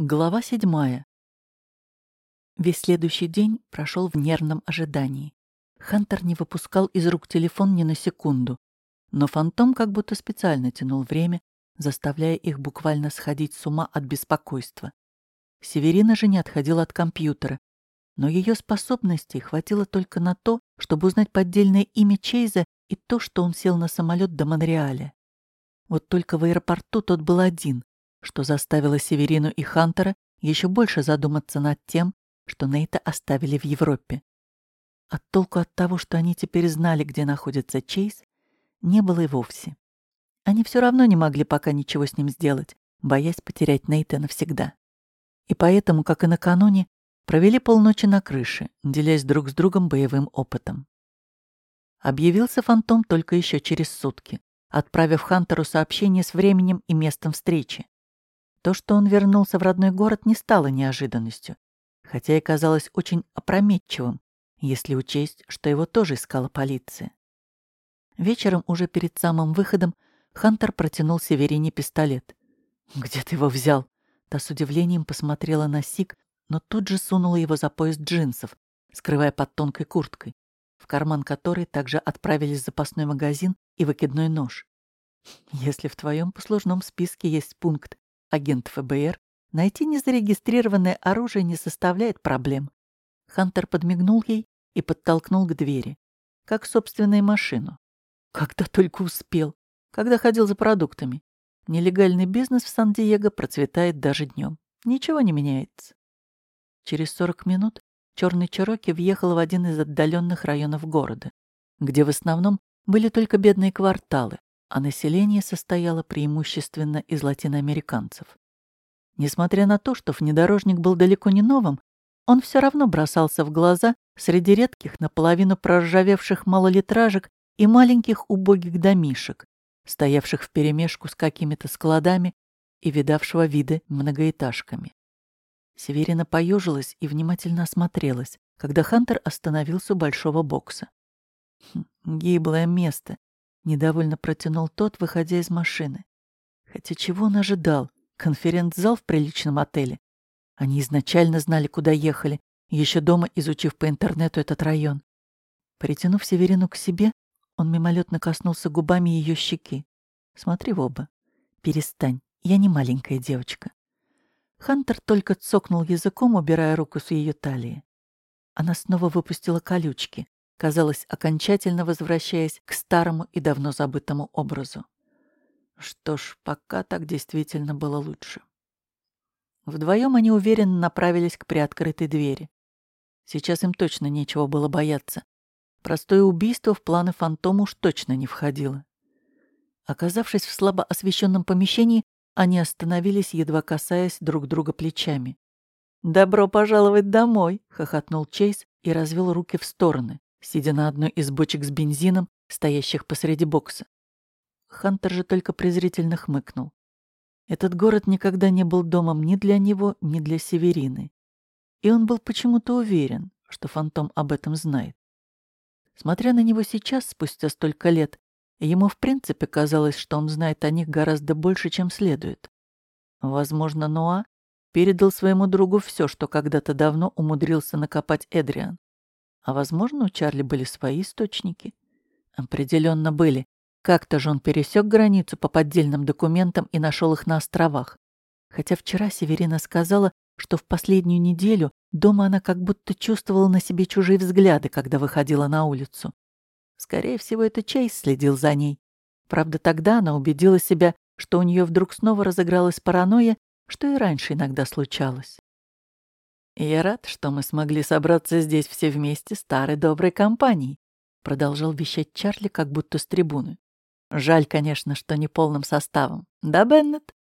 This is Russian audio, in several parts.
Глава седьмая. Весь следующий день прошел в нервном ожидании. Хантер не выпускал из рук телефон ни на секунду, но фантом как будто специально тянул время, заставляя их буквально сходить с ума от беспокойства. Северина же не отходила от компьютера, но ее способностей хватило только на то, чтобы узнать поддельное имя Чейза и то, что он сел на самолет до Монреаля. Вот только в аэропорту тот был один, что заставило Северину и Хантера еще больше задуматься над тем, что Нейта оставили в Европе. От толку от того, что они теперь знали, где находится Чейз, не было и вовсе. Они все равно не могли пока ничего с ним сделать, боясь потерять Нейта навсегда. И поэтому, как и накануне, провели полночи на крыше, делясь друг с другом боевым опытом. Объявился фантом только еще через сутки, отправив Хантеру сообщение с временем и местом встречи. То, что он вернулся в родной город, не стало неожиданностью, хотя и казалось очень опрометчивым, если учесть, что его тоже искала полиция. Вечером, уже перед самым выходом, Хантер протянул Северине пистолет. «Где ты его взял?» Та с удивлением посмотрела на Сик, но тут же сунула его за пояс джинсов, скрывая под тонкой курткой, в карман которой также отправились запасной магазин и выкидной нож. «Если в твоем послужном списке есть пункт агент ФБР, найти незарегистрированное оружие не составляет проблем. Хантер подмигнул ей и подтолкнул к двери, как собственную машину. Когда только успел, когда ходил за продуктами. Нелегальный бизнес в Сан-Диего процветает даже днем. Ничего не меняется. Через 40 минут черный Чироки въехал в один из отдаленных районов города, где в основном были только бедные кварталы, а население состояло преимущественно из латиноамериканцев. Несмотря на то, что внедорожник был далеко не новым, он все равно бросался в глаза среди редких наполовину проржавевших малолитражек и маленьких убогих домишек, стоявших вперемешку с какими-то складами и видавшего виды многоэтажками. Северина поежилась и внимательно осмотрелась, когда Хантер остановился у большого бокса. Хм, гиблое место, Недовольно протянул тот, выходя из машины. Хотя чего он ожидал? Конференц-зал в приличном отеле? Они изначально знали, куда ехали, еще дома изучив по интернету этот район. Притянув Северину к себе, он мимолетно коснулся губами ее щеки. «Смотри в оба. Перестань, я не маленькая девочка». Хантер только цокнул языком, убирая руку с ее талии. Она снова выпустила колючки казалось, окончательно возвращаясь к старому и давно забытому образу. Что ж, пока так действительно было лучше. Вдвоем они уверенно направились к приоткрытой двери. Сейчас им точно нечего было бояться. Простое убийство в планы фантома уж точно не входило. Оказавшись в слабо освещенном помещении, они остановились, едва касаясь друг друга плечами. «Добро пожаловать домой!» — хохотнул Чейз и развел руки в стороны сидя на одной из бочек с бензином, стоящих посреди бокса. Хантер же только презрительно хмыкнул. Этот город никогда не был домом ни для него, ни для Северины. И он был почему-то уверен, что фантом об этом знает. Смотря на него сейчас, спустя столько лет, ему в принципе казалось, что он знает о них гораздо больше, чем следует. Возможно, Ноа передал своему другу все, что когда-то давно умудрился накопать Эдриан. А возможно, у Чарли были свои источники? Определенно были. Как-то же он пересек границу по поддельным документам и нашел их на островах. Хотя вчера Северина сказала, что в последнюю неделю дома она как будто чувствовала на себе чужие взгляды, когда выходила на улицу. Скорее всего, это Чейз следил за ней. Правда, тогда она убедила себя, что у нее вдруг снова разыгралась паранойя, что и раньше иногда случалось. «Я рад, что мы смогли собраться здесь все вместе старой доброй компанией», продолжал вещать Чарли, как будто с трибуны. «Жаль, конечно, что не полным составом. Да, Беннет?»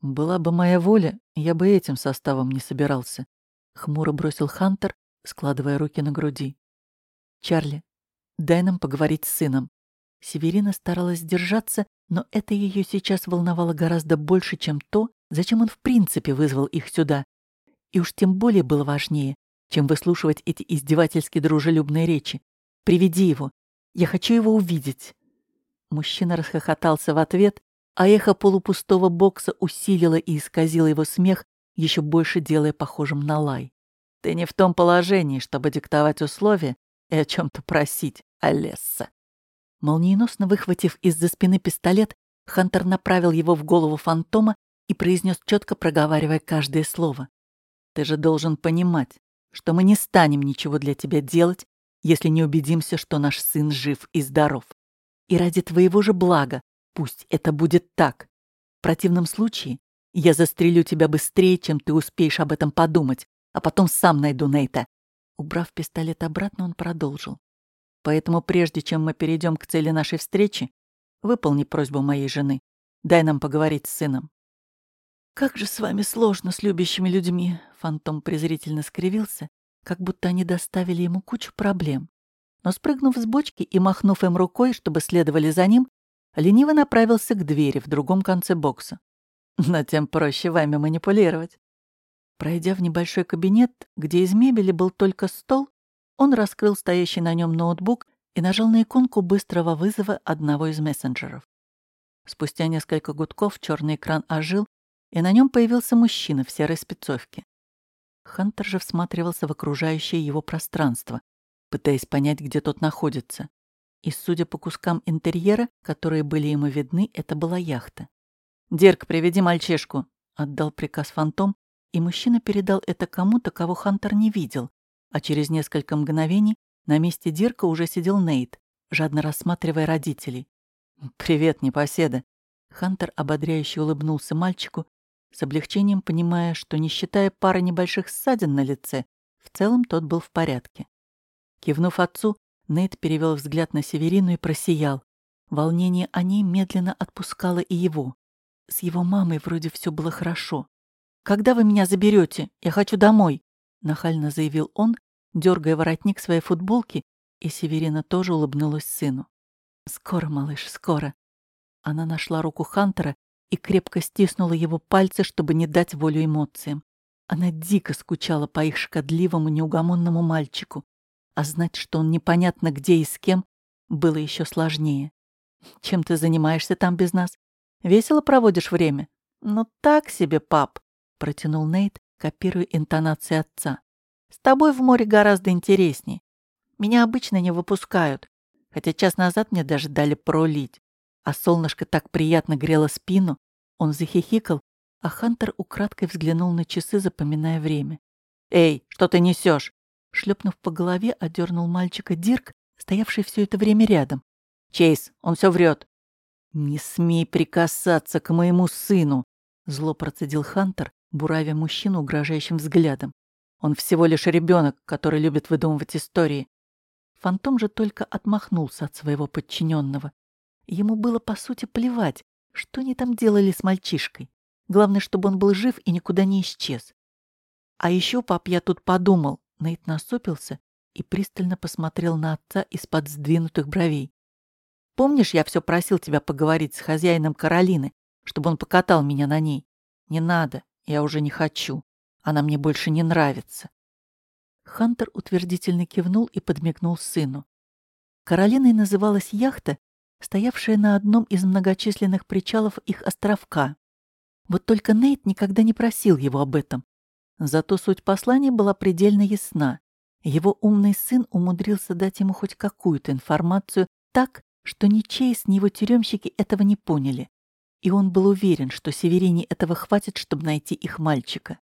«Была бы моя воля, я бы этим составом не собирался», хмуро бросил Хантер, складывая руки на груди. «Чарли, дай нам поговорить с сыном». Северина старалась держаться, но это ее сейчас волновало гораздо больше, чем то, зачем он в принципе вызвал их сюда. И уж тем более было важнее, чем выслушивать эти издевательски дружелюбные речи. «Приведи его. Я хочу его увидеть». Мужчина расхохотался в ответ, а эхо полупустого бокса усилило и исказило его смех, еще больше делая похожим на лай. «Ты не в том положении, чтобы диктовать условия и о чем-то просить, Алесса». Молниеносно выхватив из-за спины пистолет, Хантер направил его в голову фантома и произнес четко проговаривая каждое слово. «Ты же должен понимать, что мы не станем ничего для тебя делать, если не убедимся, что наш сын жив и здоров. И ради твоего же блага пусть это будет так. В противном случае я застрелю тебя быстрее, чем ты успеешь об этом подумать, а потом сам найду Нейта». Убрав пистолет обратно, он продолжил. «Поэтому прежде чем мы перейдем к цели нашей встречи, выполни просьбу моей жены. Дай нам поговорить с сыном». «Как же с вами сложно, с любящими людьми!» Фантом презрительно скривился, как будто они доставили ему кучу проблем. Но спрыгнув с бочки и махнув им рукой, чтобы следовали за ним, лениво направился к двери в другом конце бокса. Но тем проще вами манипулировать. Пройдя в небольшой кабинет, где из мебели был только стол, он раскрыл стоящий на нем ноутбук и нажал на иконку быстрого вызова одного из мессенджеров. Спустя несколько гудков черный экран ожил, и на нем появился мужчина в серой спецовке. Хантер же всматривался в окружающее его пространство, пытаясь понять, где тот находится. И, судя по кускам интерьера, которые были ему видны, это была яхта. «Дирк, приведи мальчишку», — отдал приказ фантом, и мужчина передал это кому-то, кого Хантер не видел, а через несколько мгновений на месте Дирка уже сидел Нейт, жадно рассматривая родителей. «Привет, непоседа!» Хантер ободряюще улыбнулся мальчику, с облегчением понимая, что, не считая пары небольших ссадин на лице, в целом тот был в порядке. Кивнув отцу, Нейт перевел взгляд на Северину и просиял. Волнение о ней медленно отпускало и его. С его мамой вроде все было хорошо. «Когда вы меня заберете? Я хочу домой!» Нахально заявил он, дергая воротник своей футболки, и Северина тоже улыбнулась сыну. «Скоро, малыш, скоро!» Она нашла руку Хантера и крепко стиснула его пальцы, чтобы не дать волю эмоциям. Она дико скучала по их шкодливому, неугомонному мальчику, а знать, что он непонятно где и с кем, было еще сложнее. «Чем ты занимаешься там без нас? Весело проводишь время? Ну так себе, пап, протянул Нейт, копируя интонации отца. С тобой в море гораздо интересней. Меня обычно не выпускают, хотя час назад мне даже дали пролить. А солнышко так приятно грело спину. Он захихикал, а Хантер украдкой взглянул на часы, запоминая время. «Эй, что ты несешь? Шлепнув по голове, одернул мальчика Дирк, стоявший все это время рядом. «Чейз, он все врет. «Не смей прикасаться к моему сыну!» Зло процедил Хантер, буравя мужчину угрожающим взглядом. «Он всего лишь ребенок, который любит выдумывать истории». Фантом же только отмахнулся от своего подчиненного. Ему было, по сути, плевать, что они там делали с мальчишкой. Главное, чтобы он был жив и никуда не исчез. А еще, пап, я тут подумал. Нейт насупился и пристально посмотрел на отца из-под сдвинутых бровей. Помнишь, я все просил тебя поговорить с хозяином Каролины, чтобы он покатал меня на ней? Не надо, я уже не хочу. Она мне больше не нравится. Хантер утвердительно кивнул и подмигнул сыну. Каролиной называлась яхта, стоявшая на одном из многочисленных причалов их островка. Вот только Нейт никогда не просил его об этом. Зато суть послания была предельно ясна. Его умный сын умудрился дать ему хоть какую-то информацию так, что ни Чейз, ни его тюремщики этого не поняли, и он был уверен, что Северине этого хватит, чтобы найти их мальчика.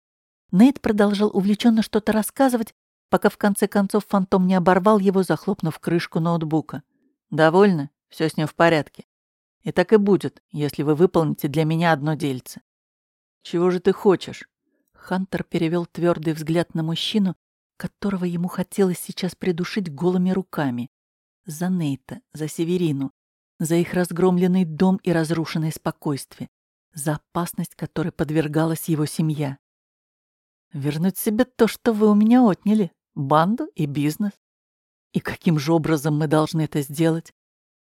Нейт продолжал увлеченно что-то рассказывать, пока в конце концов фантом не оборвал его, захлопнув крышку ноутбука. «Довольно? Все с ним в порядке. И так и будет, если вы выполните для меня одно дельце». «Чего же ты хочешь?» Хантер перевел твердый взгляд на мужчину, которого ему хотелось сейчас придушить голыми руками за Нейта, за Северину, за их разгромленный дом и разрушенное спокойствие, за опасность, которой подвергалась его семья. Вернуть себе то, что вы у меня отняли, банду и бизнес. И каким же образом мы должны это сделать?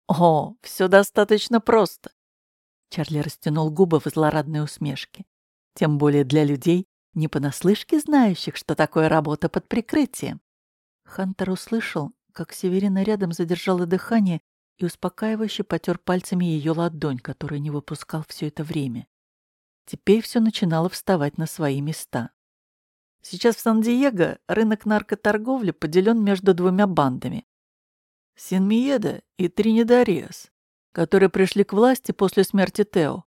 О, все достаточно просто. Чарли растянул губы в злорадной усмешке. Тем более для людей, не понаслышке знающих, что такое работа под прикрытием. Хантер услышал, как Северина рядом задержала дыхание и успокаивающе потер пальцами ее ладонь, которую не выпускал все это время. Теперь все начинало вставать на свои места. Сейчас в Сан-Диего рынок наркоторговли поделен между двумя бандами. Синмиеда и Тринидариас, которые пришли к власти после смерти Тео.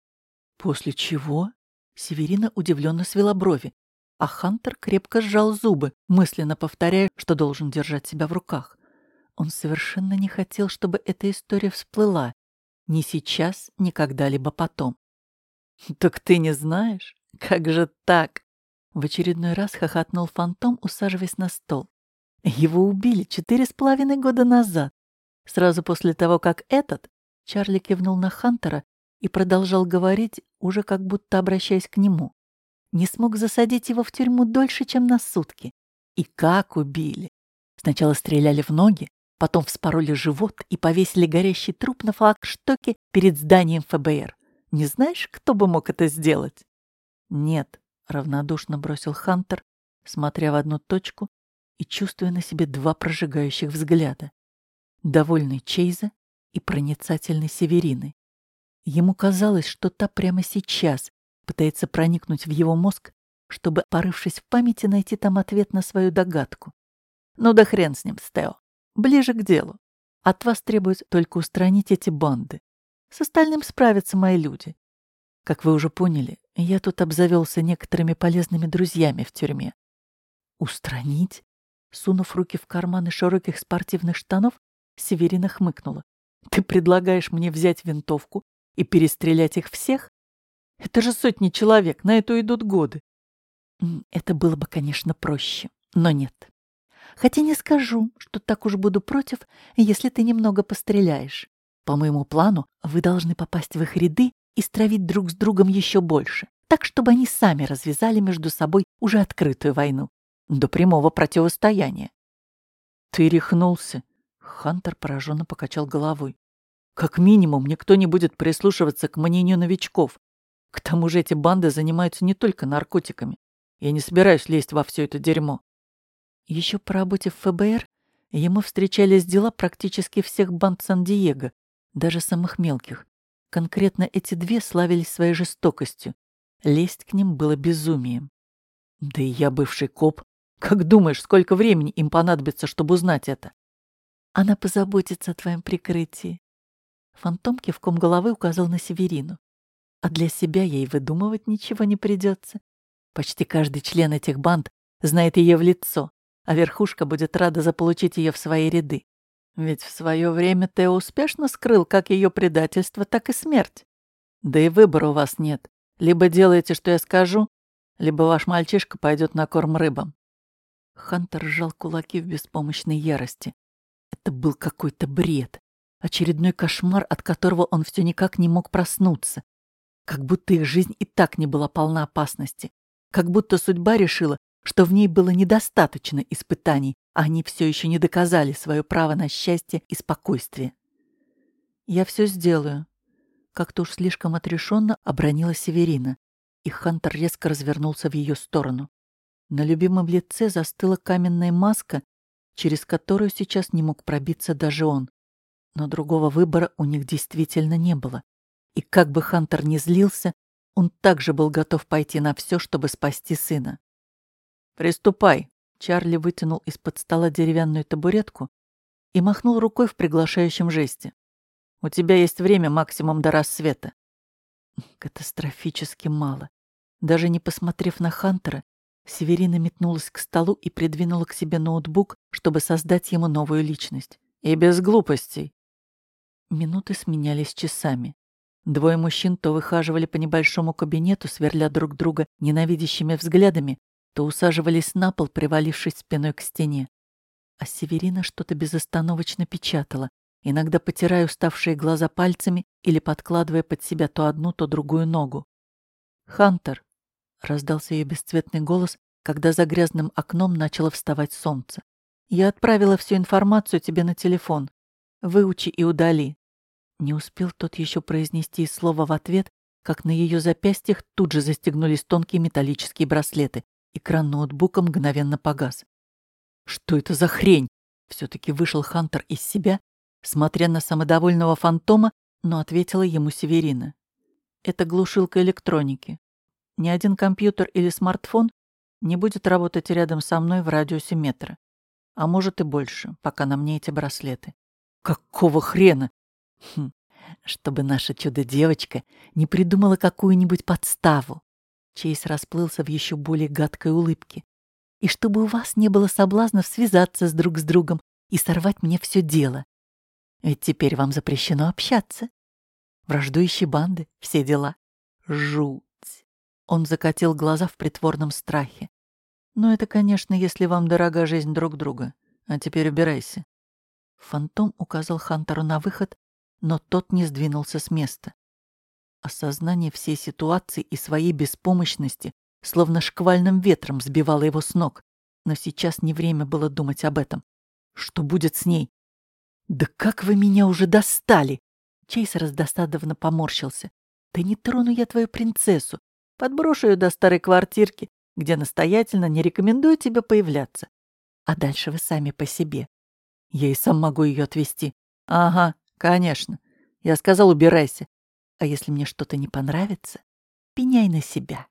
После чего? Северина удивленно свела брови, а Хантер крепко сжал зубы, мысленно повторяя, что должен держать себя в руках. Он совершенно не хотел, чтобы эта история всплыла. Ни сейчас, ни когда-либо потом. «Так ты не знаешь? Как же так?» В очередной раз хохотнул фантом, усаживаясь на стол. Его убили четыре с половиной года назад. Сразу после того, как этот, Чарли кивнул на Хантера и продолжал говорить, уже как будто обращаясь к нему. Не смог засадить его в тюрьму дольше, чем на сутки. И как убили. Сначала стреляли в ноги, потом вспороли живот и повесили горящий труп на флагштоке перед зданием ФБР. Не знаешь, кто бы мог это сделать? Нет, равнодушно бросил Хантер, смотря в одну точку и чувствуя на себе два прожигающих взгляда. Довольный Чейза и проницательный Северины. Ему казалось, что та прямо сейчас пытается проникнуть в его мозг, чтобы, порывшись в памяти, найти там ответ на свою догадку. Ну да хрен с ним, Стео. Ближе к делу. От вас требуется только устранить эти банды. С остальным справятся мои люди. Как вы уже поняли, я тут обзавелся некоторыми полезными друзьями в тюрьме. Устранить? Сунув руки в карманы широких спортивных штанов, Северина хмыкнула. Ты предлагаешь мне взять винтовку и перестрелять их всех? Это же сотни человек, на это идут годы. Это было бы, конечно, проще, но нет. Хотя не скажу, что так уж буду против, если ты немного постреляешь. По моему плану, вы должны попасть в их ряды и стравить друг с другом еще больше, так, чтобы они сами развязали между собой уже открытую войну, до прямого противостояния. Ты рехнулся. Хантер пораженно покачал головой. Как минимум, никто не будет прислушиваться к мнению новичков. К тому же эти банды занимаются не только наркотиками. Я не собираюсь лезть во все это дерьмо. Еще по работе в ФБР ему встречались дела практически всех банд Сан-Диего, даже самых мелких. Конкретно эти две славились своей жестокостью. Лезть к ним было безумием. Да и я бывший коп. Как думаешь, сколько времени им понадобится, чтобы узнать это? Она позаботится о твоем прикрытии. Фантом кивком головы указал на Северину. А для себя ей выдумывать ничего не придется. Почти каждый член этих банд знает ее в лицо, а верхушка будет рада заполучить ее в свои ряды. Ведь в свое время Тео успешно скрыл как ее предательство, так и смерть. Да и выбора у вас нет. Либо делаете, что я скажу, либо ваш мальчишка пойдет на корм рыбам. Хантер сжал кулаки в беспомощной ярости. Это был какой-то бред. Очередной кошмар, от которого он все никак не мог проснуться. Как будто их жизнь и так не была полна опасности. Как будто судьба решила, что в ней было недостаточно испытаний, а они все еще не доказали свое право на счастье и спокойствие. «Я все сделаю», — как-то уж слишком отрешенно обронила Северина, и Хантер резко развернулся в ее сторону. На любимом лице застыла каменная маска, через которую сейчас не мог пробиться даже он. Но другого выбора у них действительно не было. И как бы Хантер ни злился, он также был готов пойти на все, чтобы спасти сына. «Приступай!» Чарли вытянул из-под стола деревянную табуретку и махнул рукой в приглашающем жесте. «У тебя есть время максимум до рассвета». Катастрофически мало. Даже не посмотрев на Хантера, Северина метнулась к столу и придвинула к себе ноутбук, чтобы создать ему новую личность. И без глупостей. Минуты сменялись часами. Двое мужчин то выхаживали по небольшому кабинету, сверля друг друга ненавидящими взглядами, то усаживались на пол, привалившись спиной к стене. А Северина что-то безостановочно печатала, иногда потирая уставшие глаза пальцами или подкладывая под себя то одну, то другую ногу. «Хантер!» — раздался ее бесцветный голос, когда за грязным окном начало вставать солнце. «Я отправила всю информацию тебе на телефон. Выучи и удали». Не успел тот еще произнести слово в ответ, как на ее запястьях тут же застегнулись тонкие металлические браслеты, Экран ноутбука мгновенно погас. «Что это за хрень?» Все-таки вышел Хантер из себя, смотря на самодовольного фантома, но ответила ему Северина. «Это глушилка электроники. Ни один компьютер или смартфон не будет работать рядом со мной в радиусе метра. А может и больше, пока на мне эти браслеты. Какого хрена? Хм, чтобы наша чудо-девочка не придумала какую-нибудь подставу. Чейз расплылся в еще более гадкой улыбке. И чтобы у вас не было соблазнов связаться с друг с другом и сорвать мне все дело. Ведь теперь вам запрещено общаться. Враждующие банды, все дела. Жуть. Он закатил глаза в притворном страхе. Но это, конечно, если вам дорога жизнь друг друга. А теперь убирайся. Фантом указал Хантеру на выход, но тот не сдвинулся с места. Осознание всей ситуации и своей беспомощности словно шквальным ветром сбивало его с ног. Но сейчас не время было думать об этом. Что будет с ней? «Да как вы меня уже достали!» Чейз раздосадованно поморщился. «Да не трону я твою принцессу. Подброшу ее до старой квартирки, где настоятельно не рекомендую тебе появляться. А дальше вы сами по себе. Я и сам могу ее отвезти. Ага, конечно. Я сказал, убирайся. А если мне что-то не понравится, пеняй на себя.